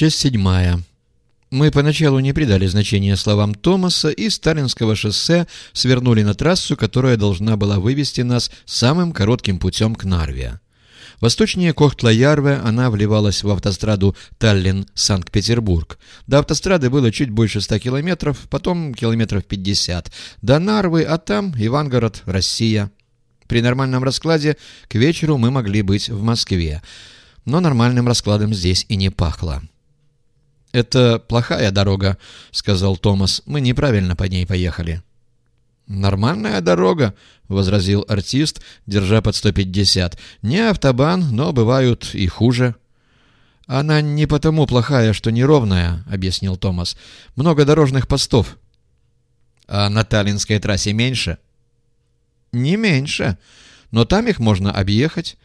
Часть седьмая. Мы поначалу не придали значения словам Томаса и Сталинского шоссе свернули на трассу, которая должна была вывести нас самым коротким путем к Нарве. Восточнее Кохтла-Ярве она вливалась в автостраду Таллин-Санкт-Петербург. До автострады было чуть больше ста километров, потом километров пятьдесят. До Нарвы, а там Ивангород, Россия. При нормальном раскладе к вечеру мы могли быть в Москве. Но нормальным раскладом здесь и не пахло. «Это плохая дорога», — сказал Томас. «Мы неправильно по ней поехали». «Нормальная дорога», — возразил артист, держа под 150. «Не автобан, но бывают и хуже». «Она не потому плохая, что неровная», — объяснил Томас. «Много дорожных постов». «А на Таллинской трассе меньше?» «Не меньше, но там их можно объехать.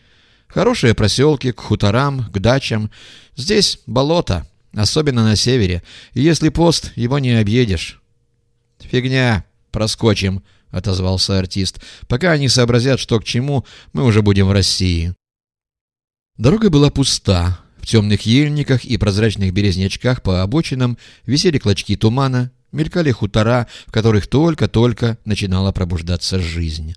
Хорошие проселки к хуторам, к дачам. Здесь болото» особенно на севере, и если пост, его не объедешь». «Фигня, проскочим», — отозвался артист. «Пока они сообразят, что к чему, мы уже будем в России». Дорога была пуста. В темных ельниках и прозрачных березнячках по обочинам висели клочки тумана, мелькали хутора, в которых только-только начинала пробуждаться жизнь.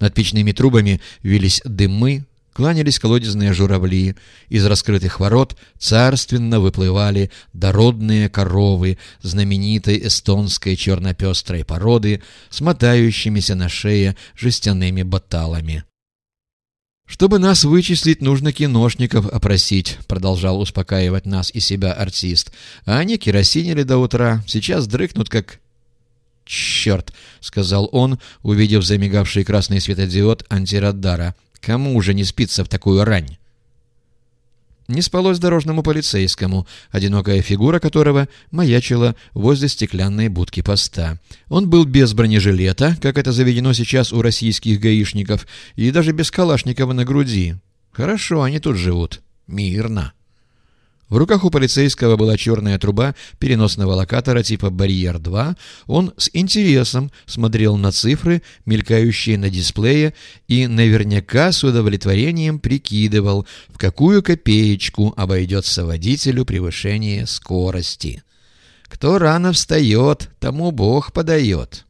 Над печными трубами вились дымы, кланялись колодезные журавли. Из раскрытых ворот царственно выплывали дородные коровы знаменитой эстонской чернопестрой породы с мотающимися на шее жестяными баталами. «Чтобы нас вычислить, нужно киношников опросить», — продолжал успокаивать нас и себя артист. «А они керосинили до утра, сейчас дрыхнут, как...» «Черт!» — сказал он, увидев замигавший красный светодиод антирадара. Кому уже не спится в такую рань? Не спалось дорожному полицейскому, одинокая фигура которого маячила возле стеклянной будки поста. Он был без бронежилета, как это заведено сейчас у российских гаишников, и даже без Калашникова на груди. Хорошо они тут живут. Мирно. В руках у полицейского была черная труба переносного локатора типа «Барьер-2». Он с интересом смотрел на цифры, мелькающие на дисплее, и наверняка с удовлетворением прикидывал, в какую копеечку обойдется водителю превышение скорости. Кто рано встает, тому Бог подает.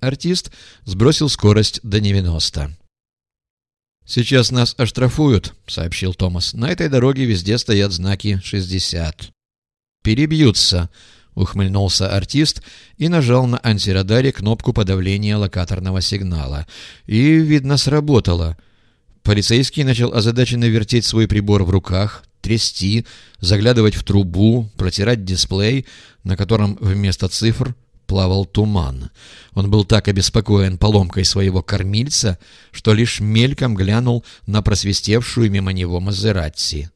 Артист сбросил скорость до 90. «Сейчас нас оштрафуют», — сообщил Томас. «На этой дороге везде стоят знаки 60». «Перебьются», — ухмыльнулся артист и нажал на антирадаре кнопку подавления локаторного сигнала. И, видно, сработало. Полицейский начал озадаченно вертеть свой прибор в руках, трясти, заглядывать в трубу, протирать дисплей, на котором вместо цифр плавал туман. Он был так обеспокоен поломкой своего кормильца, что лишь мельком глянул на просвистевшую мимо него Мазератти.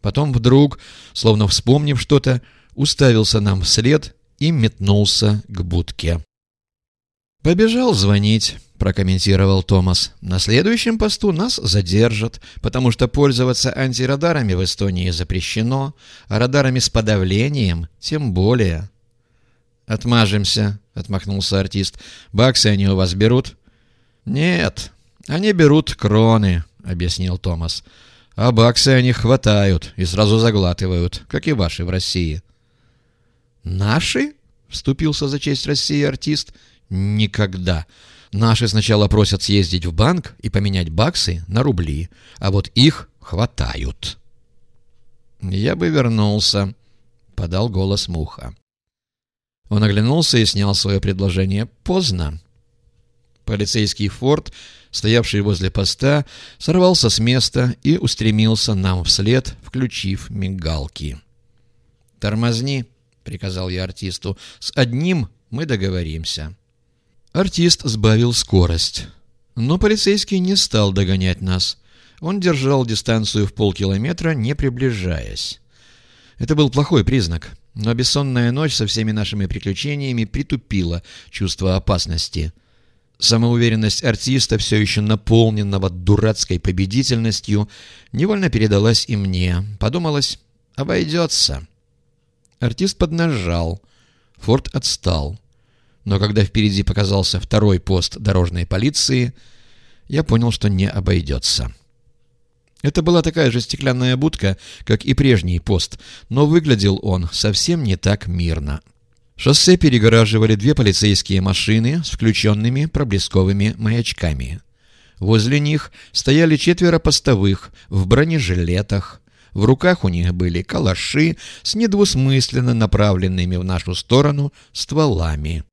Потом вдруг, словно вспомнив что-то, уставился нам вслед и метнулся к будке. «Побежал звонить», — прокомментировал Томас. «На следующем посту нас задержат, потому что пользоваться антирадарами в Эстонии запрещено, а радарами с подавлением тем более». «Отмажемся», — отмахнулся артист. «Баксы они у вас берут?» «Нет, они берут кроны», — объяснил Томас. «А баксы они хватают и сразу заглатывают, как и ваши в России». «Наши?» — вступился за честь России артист. «Никогда. Наши сначала просят съездить в банк и поменять баксы на рубли, а вот их хватают». «Я бы вернулся», — подал голос Муха. Он оглянулся и снял свое предложение. Поздно. Полицейский форт, стоявший возле поста, сорвался с места и устремился нам вслед, включив мигалки. «Тормозни», — приказал я артисту. «С одним мы договоримся». Артист сбавил скорость. Но полицейский не стал догонять нас. Он держал дистанцию в полкилометра, не приближаясь. Это был плохой признак. Но бессонная ночь со всеми нашими приключениями притупила чувство опасности. Самоуверенность артиста, все еще наполненного дурацкой победительностью, невольно передалась и мне. Подумалось, обойдется. Артист поднажал. Форд отстал. Но когда впереди показался второй пост дорожной полиции, я понял, что не обойдется. Это была такая же стеклянная будка, как и прежний пост, но выглядел он совсем не так мирно. Шоссе перегораживали две полицейские машины с включенными проблесковыми маячками. Возле них стояли четверо постовых в бронежилетах. В руках у них были калаши с недвусмысленно направленными в нашу сторону стволами.